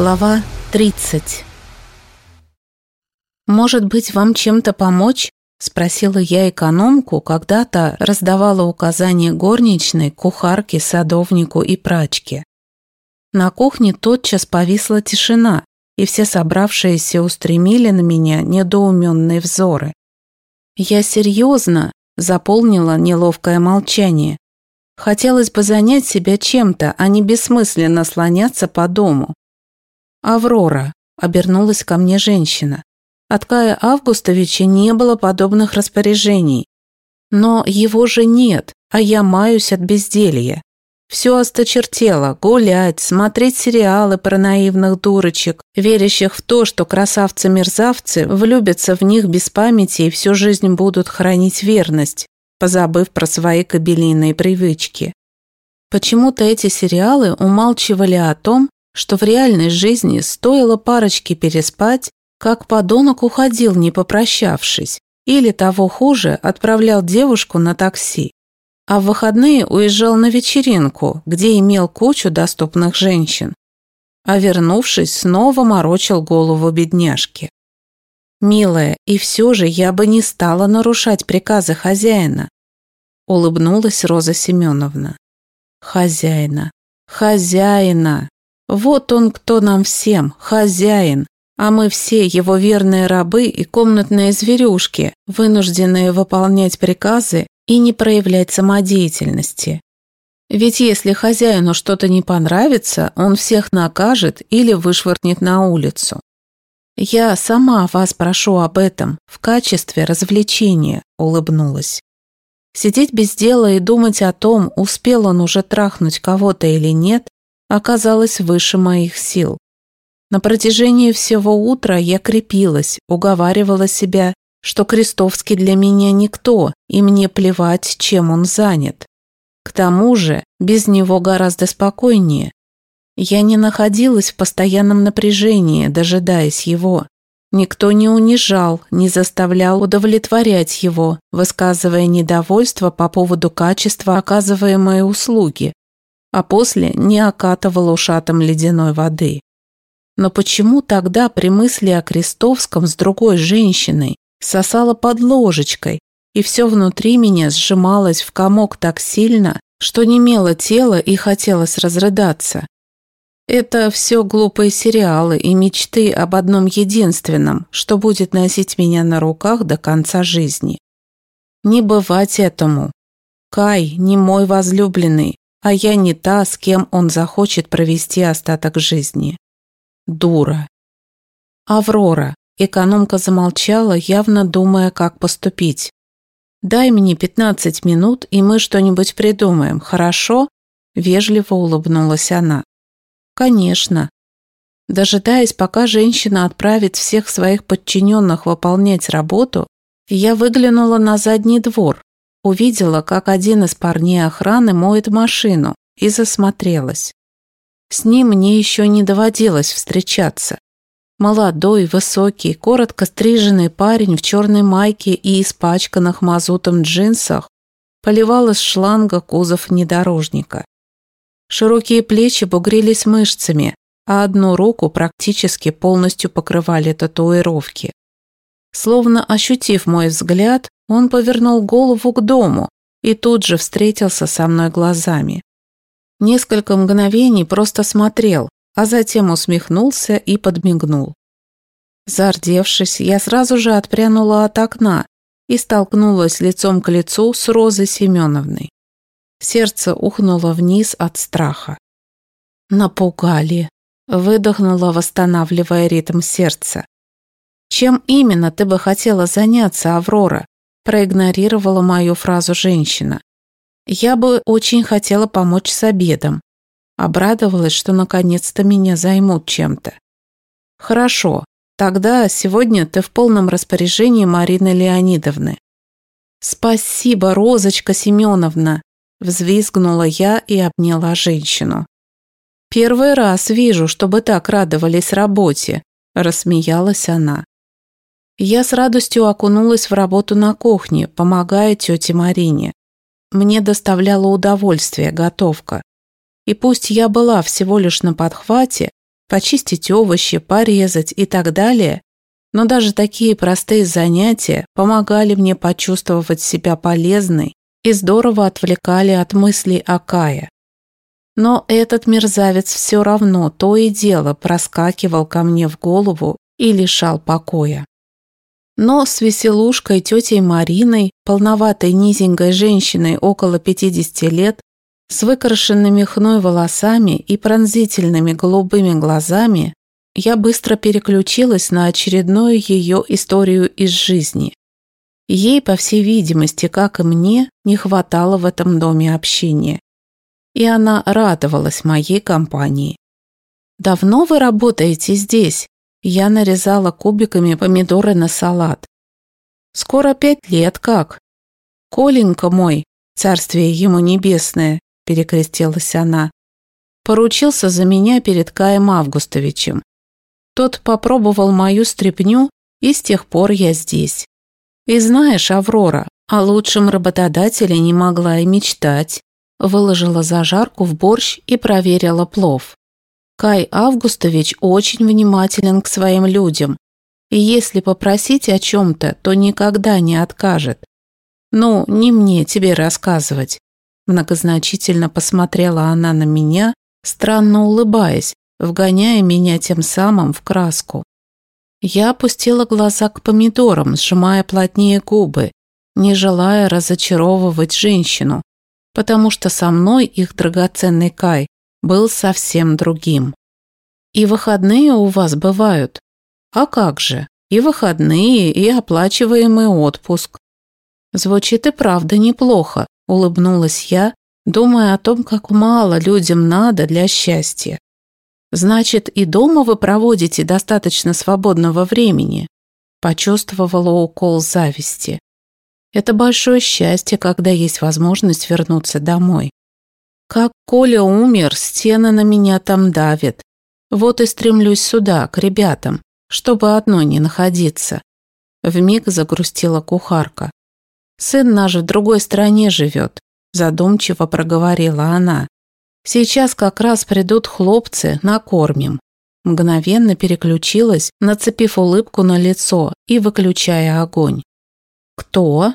Глава 30 «Может быть, вам чем-то помочь?» – спросила я экономку, когда-то раздавала указания горничной, кухарке, садовнику и прачке. На кухне тотчас повисла тишина, и все собравшиеся устремили на меня недоуменные взоры. Я серьезно заполнила неловкое молчание. Хотелось бы занять себя чем-то, а не бессмысленно слоняться по дому. «Аврора», – обернулась ко мне женщина. От Кая Августовича не было подобных распоряжений. Но его же нет, а я маюсь от безделья. Все осточертело – гулять, смотреть сериалы про наивных дурочек, верящих в то, что красавцы-мерзавцы влюбятся в них без памяти и всю жизнь будут хранить верность, позабыв про свои кабелиные привычки. Почему-то эти сериалы умалчивали о том, что в реальной жизни стоило парочке переспать, как подонок уходил, не попрощавшись, или того хуже, отправлял девушку на такси. А в выходные уезжал на вечеринку, где имел кучу доступных женщин. А вернувшись, снова морочил голову бедняжки. «Милая, и все же я бы не стала нарушать приказы хозяина», улыбнулась Роза Семеновна. «Хозяина, хозяина!» Вот он кто нам всем, хозяин, а мы все его верные рабы и комнатные зверюшки, вынужденные выполнять приказы и не проявлять самодеятельности. Ведь если хозяину что-то не понравится, он всех накажет или вышвырнет на улицу. «Я сама вас прошу об этом в качестве развлечения», – улыбнулась. Сидеть без дела и думать о том, успел он уже трахнуть кого-то или нет, оказалось выше моих сил. На протяжении всего утра я крепилась, уговаривала себя, что Крестовский для меня никто, и мне плевать, чем он занят. К тому же, без него гораздо спокойнее. Я не находилась в постоянном напряжении, дожидаясь его. Никто не унижал, не заставлял удовлетворять его, высказывая недовольство по поводу качества оказываемой услуги а после не окатывал ушатом ледяной воды. Но почему тогда при мысли о Крестовском с другой женщиной сосала под ложечкой, и все внутри меня сжималось в комок так сильно, что немело тело и хотелось разрыдаться? Это все глупые сериалы и мечты об одном единственном, что будет носить меня на руках до конца жизни. Не бывать этому. Кай не мой возлюбленный, а я не та, с кем он захочет провести остаток жизни. Дура. Аврора. Экономка замолчала, явно думая, как поступить. «Дай мне пятнадцать минут, и мы что-нибудь придумаем, хорошо?» Вежливо улыбнулась она. «Конечно». Дожидаясь, пока женщина отправит всех своих подчиненных выполнять работу, я выглянула на задний двор, Увидела, как один из парней охраны моет машину, и засмотрелась. С ним мне еще не доводилось встречаться. Молодой, высокий, коротко стриженный парень в черной майке и испачканных мазутом джинсах поливал из шланга кузов внедорожника. Широкие плечи бугрились мышцами, а одну руку практически полностью покрывали татуировки. Словно ощутив мой взгляд, он повернул голову к дому и тут же встретился со мной глазами. Несколько мгновений просто смотрел, а затем усмехнулся и подмигнул. Зардевшись, я сразу же отпрянула от окна и столкнулась лицом к лицу с Розой Семеновной. Сердце ухнуло вниз от страха. «Напугали», – выдохнула, восстанавливая ритм сердца. «Чем именно ты бы хотела заняться, Аврора?» Проигнорировала мою фразу женщина. Я бы очень хотела помочь с обедом. Обрадовалась, что наконец-то меня займут чем-то. Хорошо, тогда сегодня ты в полном распоряжении Марины Леонидовны. Спасибо, Розочка Семеновна, взвизгнула я и обняла женщину. Первый раз вижу, чтобы так радовались работе, рассмеялась она. Я с радостью окунулась в работу на кухне, помогая тете Марине. Мне доставляло удовольствие готовка. И пусть я была всего лишь на подхвате, почистить овощи, порезать и так далее, но даже такие простые занятия помогали мне почувствовать себя полезной и здорово отвлекали от мыслей о Кае. Но этот мерзавец все равно то и дело проскакивал ко мне в голову и лишал покоя. Но с веселушкой тетей Мариной, полноватой низенькой женщиной около 50 лет, с выкрашенными хной волосами и пронзительными голубыми глазами, я быстро переключилась на очередную ее историю из жизни. Ей, по всей видимости, как и мне, не хватало в этом доме общения. И она радовалась моей компании. «Давно вы работаете здесь?» Я нарезала кубиками помидоры на салат. «Скоро пять лет как?» «Коленька мой, царствие ему небесное», – перекрестилась она, поручился за меня перед Каем Августовичем. Тот попробовал мою стряпню, и с тех пор я здесь. И знаешь, Аврора, о лучшем работодателе не могла и мечтать. Выложила зажарку в борщ и проверила плов. Кай Августович очень внимателен к своим людям, и если попросить о чем-то, то никогда не откажет. Ну, не мне тебе рассказывать. Многозначительно посмотрела она на меня, странно улыбаясь, вгоняя меня тем самым в краску. Я опустила глаза к помидорам, сжимая плотнее губы, не желая разочаровывать женщину, потому что со мной их драгоценный Кай был совсем другим. И выходные у вас бывают? А как же? И выходные, и оплачиваемый отпуск. Звучит и правда неплохо, улыбнулась я, думая о том, как мало людям надо для счастья. Значит, и дома вы проводите достаточно свободного времени. Почувствовала укол зависти. Это большое счастье, когда есть возможность вернуться домой. Как Коля умер, стены на меня там давят. Вот и стремлюсь сюда, к ребятам, чтобы одной не находиться. Вмиг загрустила кухарка. Сын наш в другой стране живет, задумчиво проговорила она. Сейчас как раз придут хлопцы, накормим. Мгновенно переключилась, нацепив улыбку на лицо и выключая огонь. «Кто?»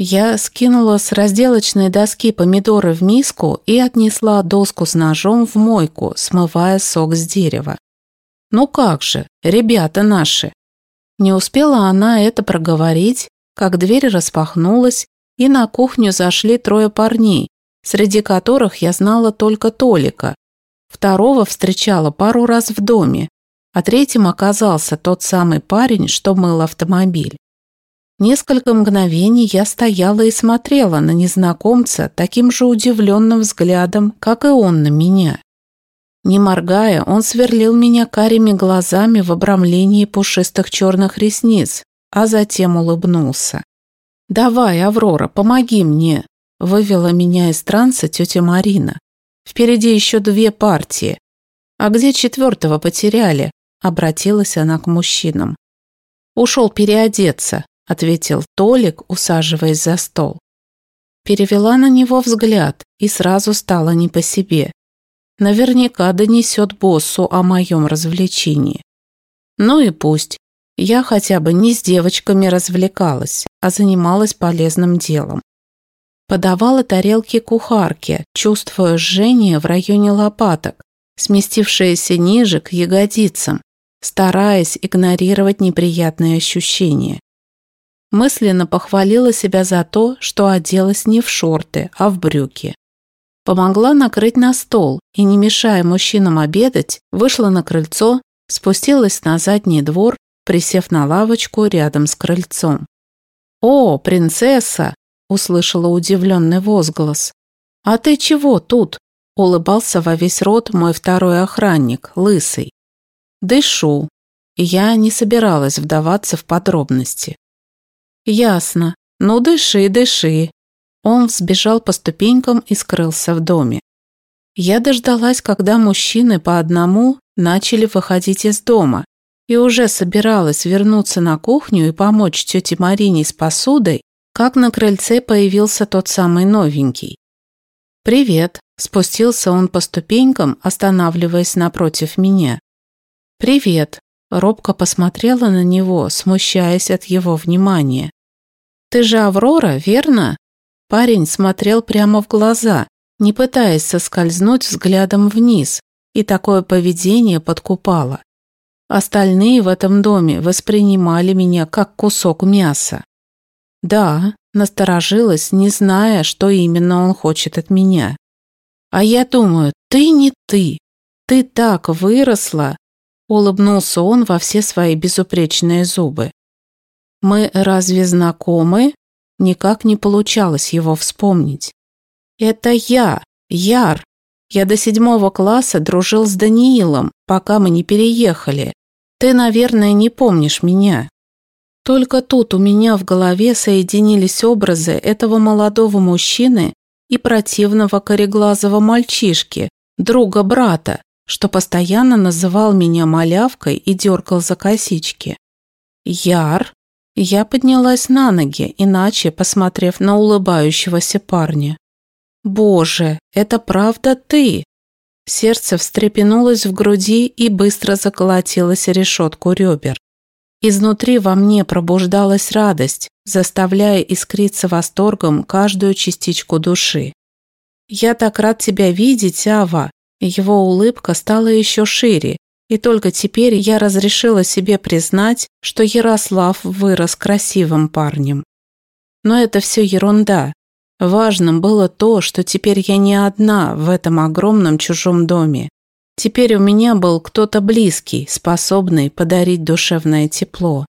Я скинула с разделочной доски помидоры в миску и отнесла доску с ножом в мойку, смывая сок с дерева. «Ну как же, ребята наши!» Не успела она это проговорить, как дверь распахнулась, и на кухню зашли трое парней, среди которых я знала только Толика. Второго встречала пару раз в доме, а третьим оказался тот самый парень, что мыл автомобиль. Несколько мгновений я стояла и смотрела на незнакомца таким же удивленным взглядом, как и он на меня. Не моргая, он сверлил меня карими глазами в обрамлении пушистых черных ресниц, а затем улыбнулся. «Давай, Аврора, помоги мне!» – вывела меня из транса тетя Марина. «Впереди еще две партии. А где четвертого потеряли?» – обратилась она к мужчинам. «Ушел переодеться», ответил Толик, усаживаясь за стол. Перевела на него взгляд и сразу стало не по себе. Наверняка донесет боссу о моем развлечении. Ну и пусть. Я хотя бы не с девочками развлекалась, а занималась полезным делом. Подавала тарелки кухарке, чувствуя жжение в районе лопаток, сместившееся ниже к ягодицам, стараясь игнорировать неприятные ощущения. Мысленно похвалила себя за то, что оделась не в шорты, а в брюки. Помогла накрыть на стол и, не мешая мужчинам обедать, вышла на крыльцо, спустилась на задний двор, присев на лавочку рядом с крыльцом. «О, принцесса!» – услышала удивленный возглас. «А ты чего тут?» – улыбался во весь рот мой второй охранник, лысый. «Дышу». Я не собиралась вдаваться в подробности. «Ясно. Ну, дыши, дыши». Он взбежал по ступенькам и скрылся в доме. Я дождалась, когда мужчины по одному начали выходить из дома, и уже собиралась вернуться на кухню и помочь тете Марине с посудой, как на крыльце появился тот самый новенький. «Привет», – спустился он по ступенькам, останавливаясь напротив меня. «Привет», – робко посмотрела на него, смущаясь от его внимания. «Ты же Аврора, верно?» Парень смотрел прямо в глаза, не пытаясь соскользнуть взглядом вниз, и такое поведение подкупало. Остальные в этом доме воспринимали меня как кусок мяса. Да, насторожилась, не зная, что именно он хочет от меня. А я думаю, ты не ты. Ты так выросла, улыбнулся он во все свои безупречные зубы. Мы разве знакомы? Никак не получалось его вспомнить. Это я, Яр. Я до седьмого класса дружил с Даниилом, пока мы не переехали. Ты, наверное, не помнишь меня. Только тут у меня в голове соединились образы этого молодого мужчины и противного кореглазого мальчишки, друга брата, что постоянно называл меня малявкой и дергал за косички. Яр. Я поднялась на ноги, иначе посмотрев на улыбающегося парня. «Боже, это правда ты?» Сердце встрепенулось в груди и быстро заколотилось решетку ребер. Изнутри во мне пробуждалась радость, заставляя искриться восторгом каждую частичку души. «Я так рад тебя видеть, Ава!» Его улыбка стала еще шире, и только теперь я разрешила себе признать, что Ярослав вырос красивым парнем. Но это все ерунда. Важным было то, что теперь я не одна в этом огромном чужом доме. Теперь у меня был кто-то близкий, способный подарить душевное тепло.